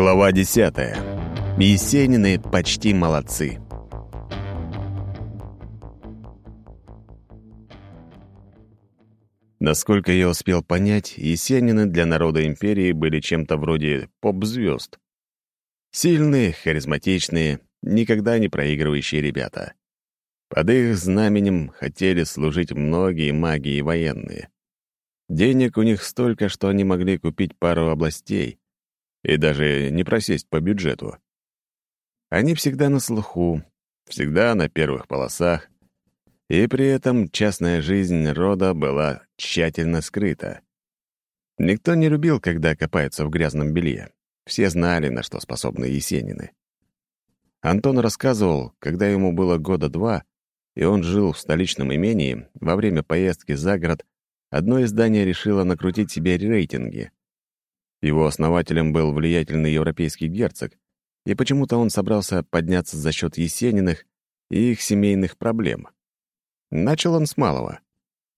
Глава десятая. Есенины почти молодцы. Насколько я успел понять, Есенины для народа империи были чем-то вроде поп-звезд. Сильные, харизматичные, никогда не проигрывающие ребята. Под их знаменем хотели служить многие маги и военные. Денег у них столько, что они могли купить пару областей и даже не просесть по бюджету. Они всегда на слуху, всегда на первых полосах, и при этом частная жизнь рода была тщательно скрыта. Никто не любил, когда копаются в грязном белье. Все знали, на что способны Есенины. Антон рассказывал, когда ему было года два, и он жил в столичном имении, во время поездки за город одно издание решило накрутить себе рейтинги. Его основателем был влиятельный европейский герцог, и почему-то он собрался подняться за счет Есениных и их семейных проблем. Начал он с малого.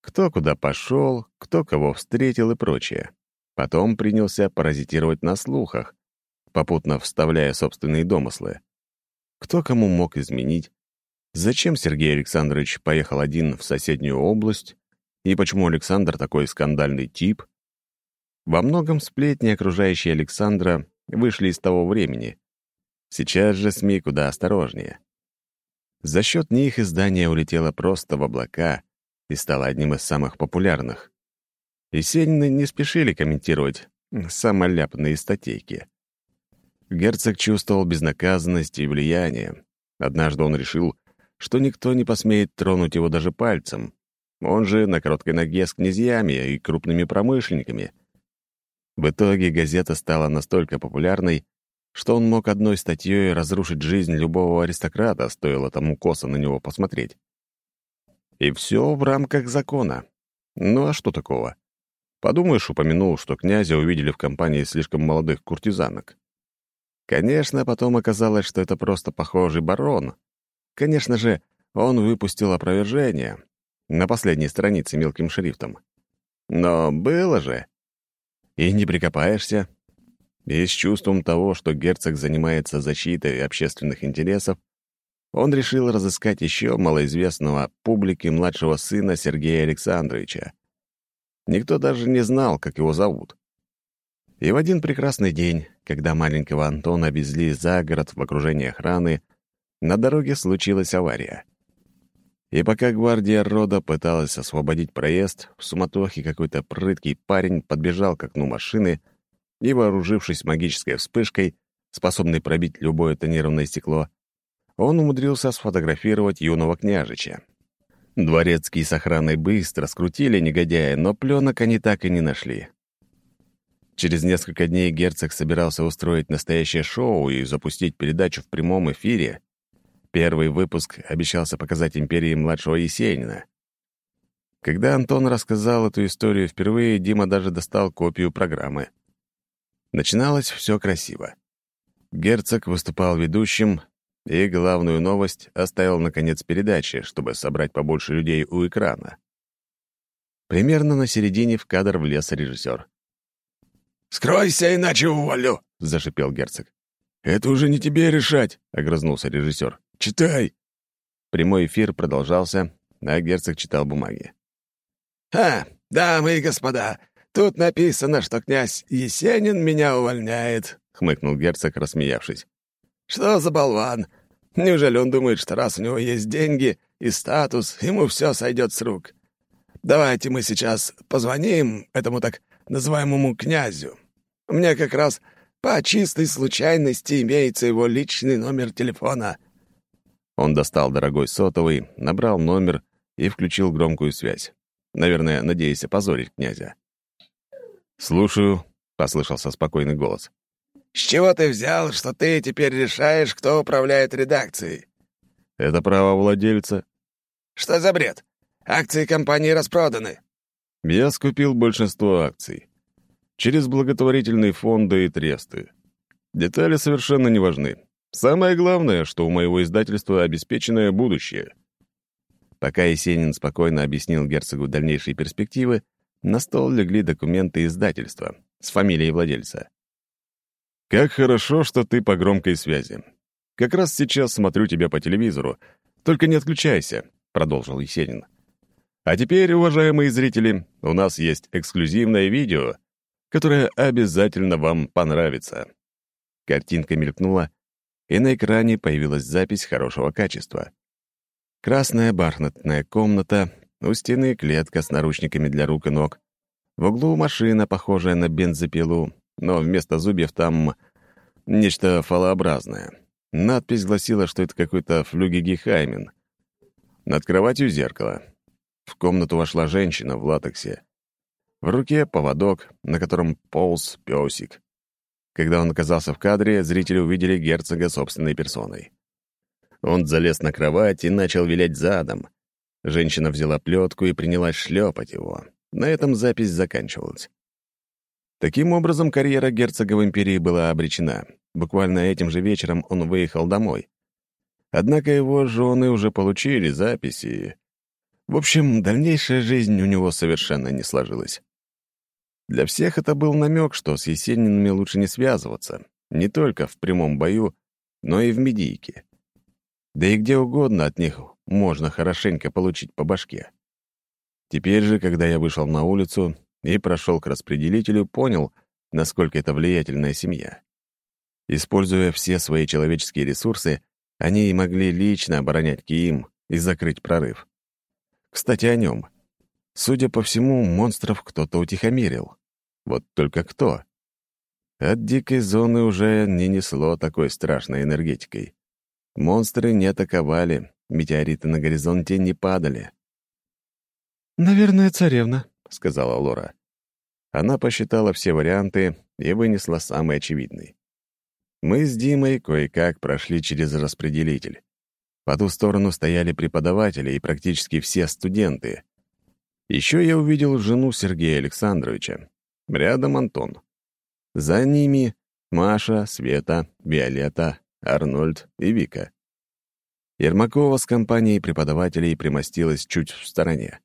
Кто куда пошел, кто кого встретил и прочее. Потом принялся паразитировать на слухах, попутно вставляя собственные домыслы. Кто кому мог изменить, зачем Сергей Александрович поехал один в соседнюю область, и почему Александр такой скандальный тип. Во многом сплетни, окружающие Александра, вышли из того времени. Сейчас же СМИ куда осторожнее. За счет них издание улетело просто в облака и стало одним из самых популярных. Есенины не спешили комментировать самоляпные статейки. Герцог чувствовал безнаказанность и влияние. Однажды он решил, что никто не посмеет тронуть его даже пальцем, он же на короткой ноге с князьями и крупными промышленниками. В итоге газета стала настолько популярной, что он мог одной статьей разрушить жизнь любого аристократа, стоило тому косо на него посмотреть. И все в рамках закона. Ну а что такого? Подумаешь, упомянул, что князя увидели в компании слишком молодых куртизанок. Конечно, потом оказалось, что это просто похожий барон. Конечно же, он выпустил опровержение, на последней странице мелким шрифтом. Но было же. И не прикопаешься. И с чувством того, что герцог занимается защитой общественных интересов, он решил разыскать еще малоизвестного публике младшего сына Сергея Александровича. Никто даже не знал, как его зовут. И в один прекрасный день, когда маленького Антона везли за город в окружении охраны, на дороге случилась авария. И пока гвардия рода пыталась освободить проезд, в суматохе какой-то прыткий парень подбежал к окну машины и, вооружившись магической вспышкой, способной пробить любое тонированное стекло, он умудрился сфотографировать юного княжича. Дворецкие с охраной быстро скрутили негодяя, но пленок они так и не нашли. Через несколько дней герцог собирался устроить настоящее шоу и запустить передачу в прямом эфире, Первый выпуск обещался показать империи младшего Есенина. Когда Антон рассказал эту историю впервые, Дима даже достал копию программы. Начиналось все красиво. Герцог выступал ведущим, и главную новость оставил на конец передачи, чтобы собрать побольше людей у экрана. Примерно на середине в кадр влез режиссер. «Скройся, иначе уволю!» — зашипел герцог. «Это уже не тебе решать», — огрызнулся режиссер. Читай!» Прямой эфир продолжался, а герцог читал бумаги. «А, дамы и господа, тут написано, что князь Есенин меня увольняет», — хмыкнул герцог, рассмеявшись. «Что за болван? Неужели он думает, что раз у него есть деньги и статус, ему все сойдет с рук? Давайте мы сейчас позвоним этому так называемому князю. Мне как раз по чистой случайности имеется его личный номер телефона». Он достал дорогой сотовый, набрал номер и включил громкую связь. Наверное, надеясь опозорить князя. «Слушаю», — послышался спокойный голос. «С чего ты взял, что ты теперь решаешь, кто управляет редакцией?» «Это право владельца». «Что за бред? Акции компании распроданы». «Я скупил большинство акций. Через благотворительные фонды и тресты. Детали совершенно не важны. Самое главное, что у моего издательства обеспеченное будущее. Пока Есенин спокойно объяснил герцогу дальнейшие перспективы, на стол легли документы издательства с фамилией владельца. «Как хорошо, что ты по громкой связи. Как раз сейчас смотрю тебя по телевизору. Только не отключайся», — продолжил Есенин. «А теперь, уважаемые зрители, у нас есть эксклюзивное видео, которое обязательно вам понравится». Картинка мелькнула, и на экране появилась запись хорошего качества. Красная бархатная комната, у стены клетка с наручниками для рук и ног. В углу машина, похожая на бензопилу, но вместо зубьев там нечто фалообразное. Надпись гласила, что это какой-то флюгигехаймен. Над кроватью зеркало. В комнату вошла женщина в латексе. В руке поводок, на котором полз песик. Когда он оказался в кадре, зрители увидели герцога собственной персоной. Он залез на кровать и начал вилять задом. Женщина взяла плетку и принялась шлепать его. На этом запись заканчивалась. Таким образом, карьера герцога в империи была обречена. Буквально этим же вечером он выехал домой. Однако его жены уже получили записи. В общем, дальнейшая жизнь у него совершенно не сложилась. Для всех это был намек, что с Есенинами лучше не связываться, не только в прямом бою, но и в медийке. Да и где угодно от них можно хорошенько получить по башке. Теперь же, когда я вышел на улицу и прошел к распределителю, понял, насколько это влиятельная семья. Используя все свои человеческие ресурсы, они и могли лично оборонять Киим и закрыть прорыв. Кстати, о нем. Судя по всему, монстров кто-то утихомирил. Вот только кто? От дикой зоны уже не несло такой страшной энергетикой. Монстры не атаковали, метеориты на горизонте не падали. «Наверное, царевна», — сказала Лора. Она посчитала все варианты и вынесла самый очевидный. Мы с Димой кое-как прошли через распределитель. По ту сторону стояли преподаватели и практически все студенты. Еще я увидел жену Сергея Александровича. Рядом Антон. За ними Маша, Света, Виолетта, Арнольд и Вика. Ермакова с компанией преподавателей примостилась чуть в стороне.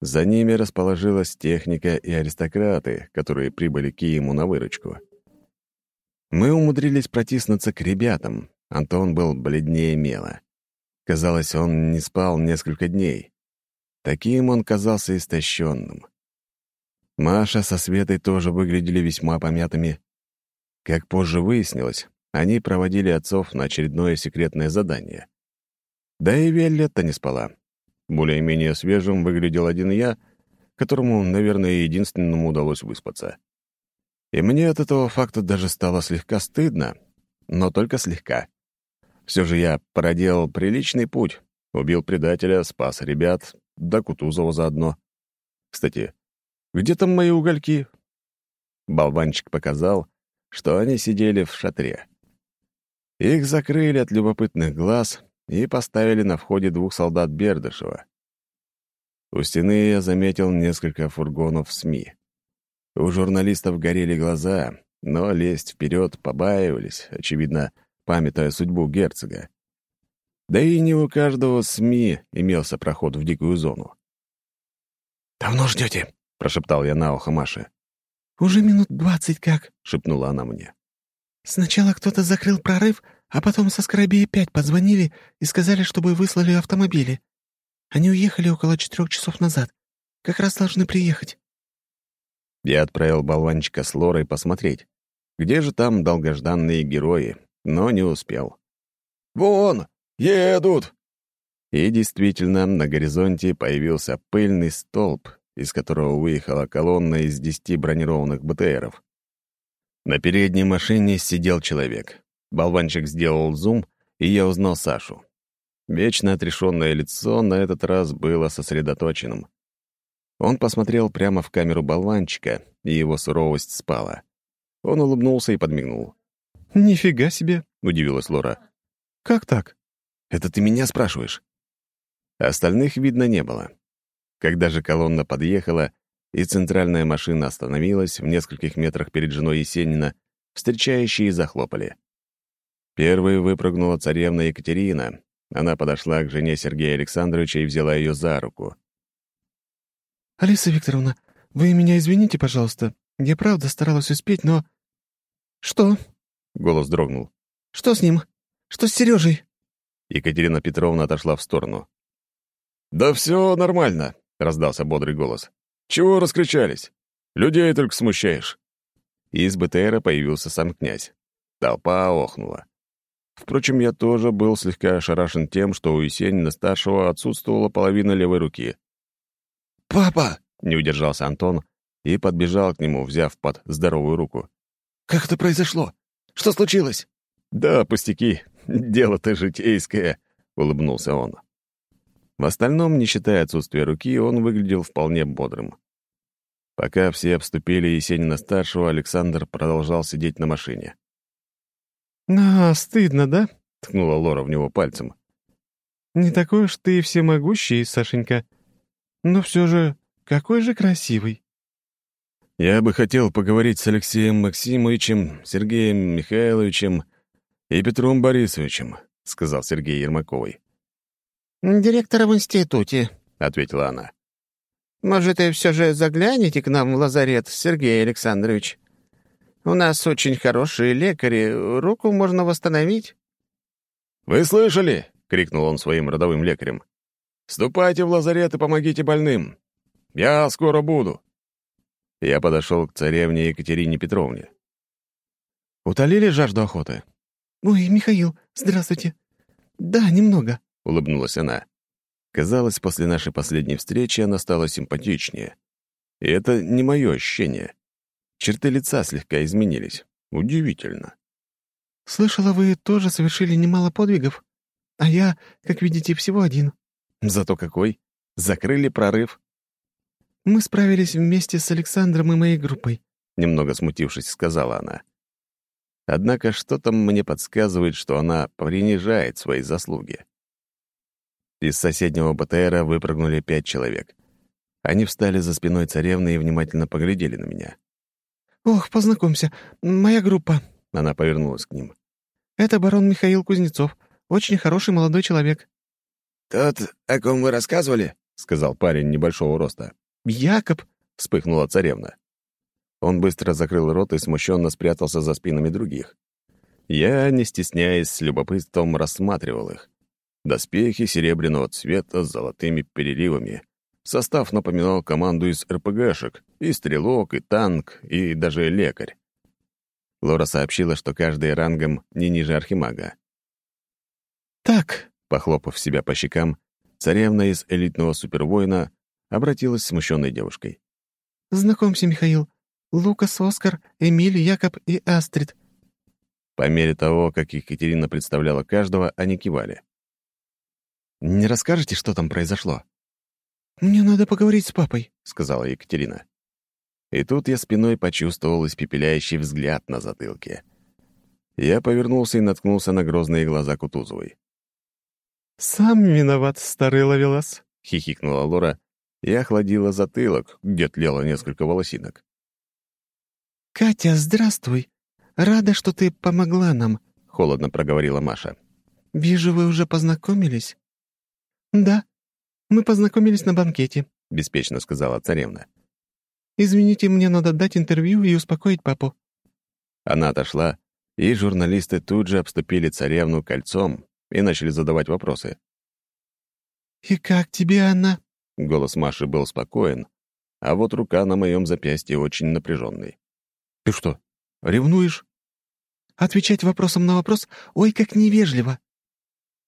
За ними расположилась техника и аристократы, которые прибыли к ему на выручку. Мы умудрились протиснуться к ребятам. Антон был бледнее мела. Казалось, он не спал несколько дней. Таким он казался истощенным. Маша со Светой тоже выглядели весьма помятыми. Как позже выяснилось, они проводили отцов на очередное секретное задание. Да и Виолетта не спала. Более-менее свежим выглядел один я, которому, наверное, единственному удалось выспаться. И мне от этого факта даже стало слегка стыдно, но только слегка. Все же я проделал приличный путь, убил предателя, спас ребят, да Кутузова заодно. Кстати, где там мои угольки?» Болванчик показал, что они сидели в шатре. Их закрыли от любопытных глаз и поставили на входе двух солдат Бердышева. У стены я заметил несколько фургонов СМИ. У журналистов горели глаза, но лезть вперед побаивались, очевидно, памятая судьбу герцога. Да и не у каждого СМИ имелся проход в дикую зону. «Давно ждете?» — прошептал я на ухо Маше. «Уже минут двадцать как», — шепнула она мне. «Сначала кто-то закрыл прорыв, а потом со Скоробея пять позвонили и сказали, чтобы выслали автомобили. Они уехали около четырех часов назад. Как раз должны приехать». Я отправил болванчика с Лорой посмотреть, где же там долгожданные герои, но не успел. «Вон! Едут!» И действительно, на горизонте появился пыльный столб, из которого выехала колонна из десяти бронированных БТРов. На передней машине сидел человек. Болванчик сделал зум, и я узнал Сашу. Вечно отрешенное лицо на этот раз было сосредоточенным. Он посмотрел прямо в камеру болванчика, и его суровость спала. Он улыбнулся и подмигнул. «Нифига себе!» — удивилась Лора. «Как так?» «Это ты меня спрашиваешь?» Остальных видно не было. Когда же колонна подъехала, и центральная машина остановилась в нескольких метрах перед женой Есенина, встречающие захлопали. Первой выпрыгнула царевна Екатерина. Она подошла к жене Сергея Александровича и взяла ее за руку. «Алиса Викторовна, вы меня извините, пожалуйста. Я правда старалась успеть, но...» «Что?» — голос дрогнул. «Что с ним? Что с Сережей? Екатерина Петровна отошла в сторону. «Да все нормально», — раздался бодрый голос. «Чего раскричались? Людей только смущаешь». Из БТРа появился сам князь. Толпа охнула. Впрочем, я тоже был слегка ошарашен тем, что у Есенина-старшего отсутствовала половина левой руки. «Папа!» — не удержался Антон и подбежал к нему, взяв под здоровую руку. «Как это произошло? Что случилось?» «Да, пустяки. Дело-то житейское», — улыбнулся он. В остальном, не считая отсутствия руки, он выглядел вполне бодрым. Пока все обступили Есенина-старшего, Александр продолжал сидеть на машине. «А, стыдно, да?» — ткнула Лора в него пальцем. «Не такой уж ты всемогущий, Сашенька. Но все же, какой же красивый». «Я бы хотел поговорить с Алексеем Максимовичем, Сергеем Михайловичем и Петром Борисовичем», — сказал Сергей Ермаковой. «Директора в институте», — ответила она. «Может, и все же загляните к нам в лазарет, Сергей Александрович? У нас очень хорошие лекари, руку можно восстановить». «Вы слышали?» — крикнул он своим родовым лекарем. «Ступайте в лазарет и помогите больным. Я скоро буду». Я подошел к царевне Екатерине Петровне. «Утолили жажду охоты?» «Ой, Михаил, здравствуйте». «Да, немного», — улыбнулась она. Казалось, после нашей последней встречи она стала симпатичнее. И это не мое ощущение. Черты лица слегка изменились. Удивительно. «Слышала, вы тоже совершили немало подвигов, а я, как видите, всего один». «Зато какой? Закрыли прорыв?» «Мы справились вместе с Александром и моей группой», — немного смутившись, сказала она. Однако что-то мне подсказывает, что она принижает свои заслуги. Из соседнего БТРа выпрыгнули пять человек. Они встали за спиной царевны и внимательно поглядели на меня. «Ох, познакомься, моя группа», — она повернулась к ним. «Это барон Михаил Кузнецов, очень хороший молодой человек». «Тот, о ком вы рассказывали?» — сказал парень небольшого роста. «Якоб!» — вспыхнула царевна. Он быстро закрыл рот и смущенно спрятался за спинами других. Я, не стесняясь, с любопытством рассматривал их. Доспехи серебряного цвета с золотыми переливами. Состав напоминал команду из РПГшек. И стрелок, и танк, и даже лекарь. Лора сообщила, что каждый рангом не ниже архимага. «Так», — похлопав себя по щекам, царевна из элитного супервоина обратилась с смущенной девушкой. «Знакомься, Михаил. Лукас, Оскар, Эмиль, Якоб и Астрид». По мере того, как Екатерина представляла каждого, они кивали. «Не расскажете, что там произошло?» «Мне надо поговорить с папой», — сказала Екатерина. И тут я спиной почувствовал испепеляющий взгляд на затылке. Я повернулся и наткнулся на грозные глаза Кутузовой. «Сам виноват, старый ловелас», — хихикнула Лора и охладила затылок, где тлело несколько волосинок. «Катя, здравствуй. Рада, что ты помогла нам», — холодно проговорила Маша. «Вижу, вы уже познакомились». «Да, мы познакомились на банкете», — беспечно сказала царевна. «Извините, мне надо дать интервью и успокоить папу». Она отошла, и журналисты тут же обступили царевну кольцом и начали задавать вопросы. «И как тебе она?» Голос Маши был спокоен, а вот рука на моем запястье очень напряженной. «Ты что, ревнуешь?» «Отвечать вопросом на вопрос? Ой, как невежливо!»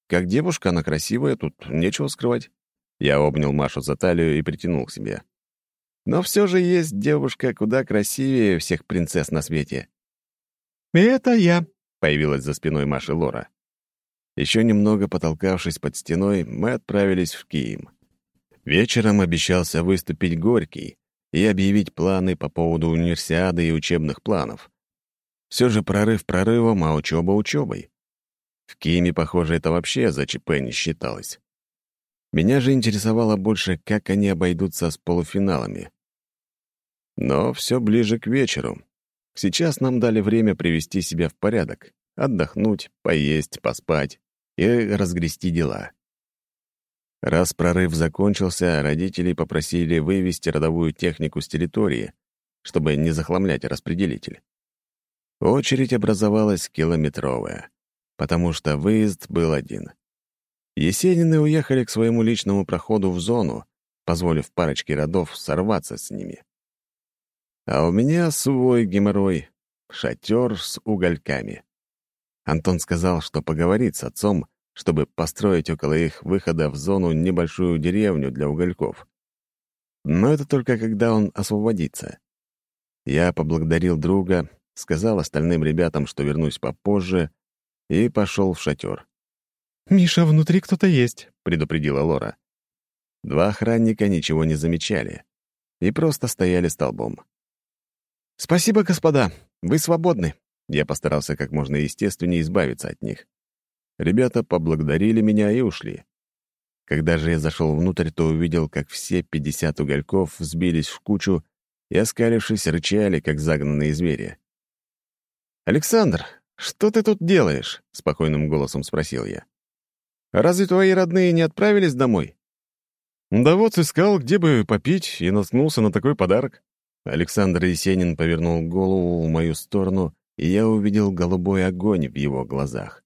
«Как девушка, она красивая, тут нечего скрывать». Я обнял Машу за талию и притянул к себе. «Но все же есть девушка куда красивее всех принцесс на свете». «Это я», — появилась за спиной Маши Лора. Еще немного потолкавшись под стеной, мы отправились в Киев. Вечером обещался выступить Горький и объявить планы по поводу универсиады и учебных планов. Все же прорыв прорывом, а учеба учебой. В Киме, похоже, это вообще за ЧП не считалось. Меня же интересовало больше, как они обойдутся с полуфиналами. Но все ближе к вечеру. Сейчас нам дали время привести себя в порядок, отдохнуть, поесть, поспать и разгрести дела. Раз прорыв закончился, родители попросили вывести родовую технику с территории, чтобы не захламлять распределитель. Очередь образовалась километровая, потому что выезд был один. Есенины уехали к своему личному проходу в зону, позволив парочке родов сорваться с ними. А у меня свой геморрой — шатер с угольками. Антон сказал, что поговорит с отцом, чтобы построить около их выхода в зону небольшую деревню для угольков. Но это только когда он освободится. Я поблагодарил друга, сказал остальным ребятам, что вернусь попозже, и пошел в шатер. «Миша, внутри кто-то есть», — предупредила Лора. Два охранника ничего не замечали и просто стояли столбом. «Спасибо, господа, вы свободны». Я постарался как можно естественнее избавиться от них. Ребята поблагодарили меня и ушли. Когда же я зашел внутрь, то увидел, как все пятьдесят угольков взбились в кучу и, оскалившись, рычали, как загнанные звери. «Александр, что ты тут делаешь?» — спокойным голосом спросил я. «Разве твои родные не отправились домой?» «Да вот искал, где бы попить, и наткнулся на такой подарок». Александр Есенин повернул голову в мою сторону, и я увидел голубой огонь в его глазах.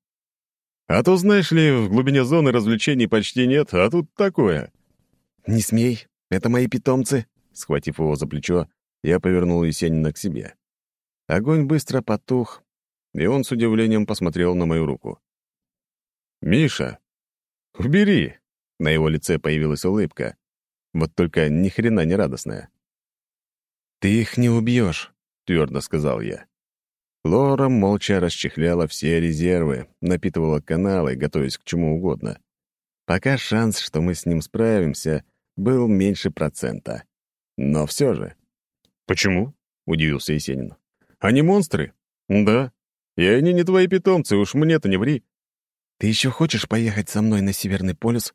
«А то, знаешь ли, в глубине зоны развлечений почти нет, а тут такое». «Не смей, это мои питомцы», — схватив его за плечо, я повернул Есенина к себе. Огонь быстро потух, и он с удивлением посмотрел на мою руку. «Миша, убери!» На его лице появилась улыбка, вот только ни хрена не радостная. «Ты их не убьешь», — твердо сказал я. Лора молча расчехляла все резервы, напитывала каналы, готовясь к чему угодно. Пока шанс, что мы с ним справимся, был меньше процента. Но все же. «Почему?» — удивился Есенин. Они монстры? Да. И они не твои питомцы, уж мне-то не ври. Ты еще хочешь поехать со мной на Северный полюс?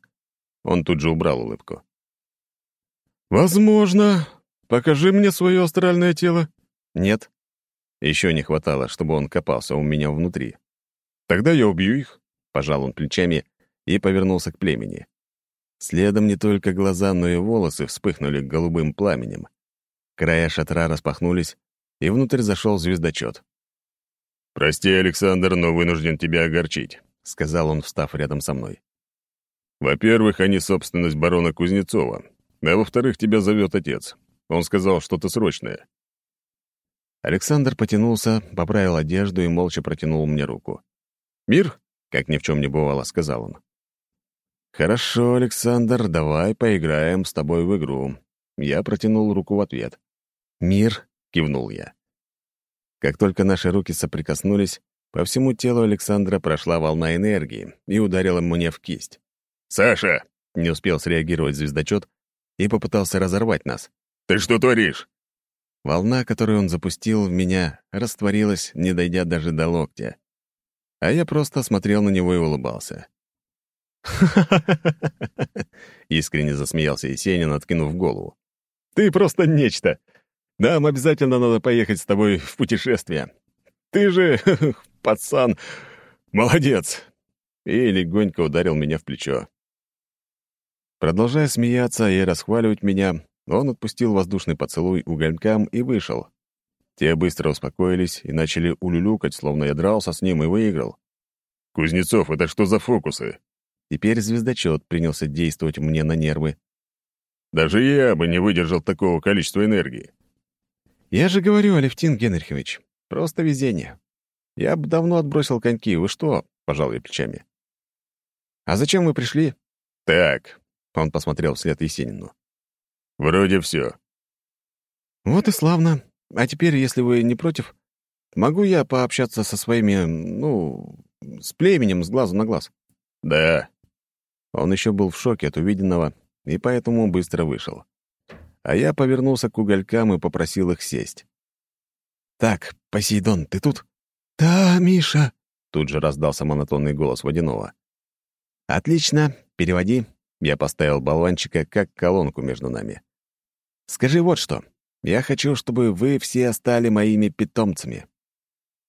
Он тут же убрал улыбку. Возможно. Покажи мне свое астральное тело. Нет. Еще не хватало, чтобы он копался у меня внутри. Тогда я убью их. Пожал он плечами и повернулся к племени. Следом не только глаза, но и волосы вспыхнули голубым пламенем. Края шатра распахнулись, и внутрь зашел звездочет. «Прости, Александр, но вынужден тебя огорчить», — сказал он, встав рядом со мной. «Во-первых, они собственность барона Кузнецова, а во-вторых, тебя зовет отец. Он сказал что-то срочное». Александр потянулся, поправил одежду и молча протянул мне руку. «Мир?» — как ни в чем не бывало, сказал он. «Хорошо, Александр, давай поиграем с тобой в игру». Я протянул руку в ответ. «Мир?» кивнул я. Как только наши руки соприкоснулись, по всему телу Александра прошла волна энергии и ударила мне в кисть. «Саша!» — не успел среагировать звездочет и попытался разорвать нас. «Ты что творишь?» Волна, которую он запустил в меня, растворилась, не дойдя даже до локтя. А я просто смотрел на него и улыбался. Искренне засмеялся Есенин, откинув голову. «Ты просто нечто! Нам обязательно надо поехать с тобой в путешествие. Ты же, пацан, молодец!» И легонько ударил меня в плечо. Продолжая смеяться и расхваливать меня, он отпустил воздушный поцелуй уголькам и вышел. Те быстро успокоились и начали улюлюкать, словно я дрался с ним и выиграл. «Кузнецов, это что за фокусы?» Теперь звездочет принялся действовать мне на нервы. «Даже я бы не выдержал такого количества энергии. «Я же говорю, Алевтин Генрихович, просто везение. Я бы давно отбросил коньки. Вы что?» — пожал я плечами. «А зачем вы пришли?» «Так», — он посмотрел вслед Есенину. «Вроде все. «Вот и славно. А теперь, если вы не против, могу я пообщаться со своими, ну, с племенем с глазу на глаз?» «Да». Он еще был в шоке от увиденного и поэтому быстро вышел а я повернулся к уголькам и попросил их сесть. «Так, Посейдон, ты тут?» «Да, Миша», — тут же раздался монотонный голос водяного. «Отлично, переводи». Я поставил болванчика как колонку между нами. «Скажи вот что. Я хочу, чтобы вы все стали моими питомцами.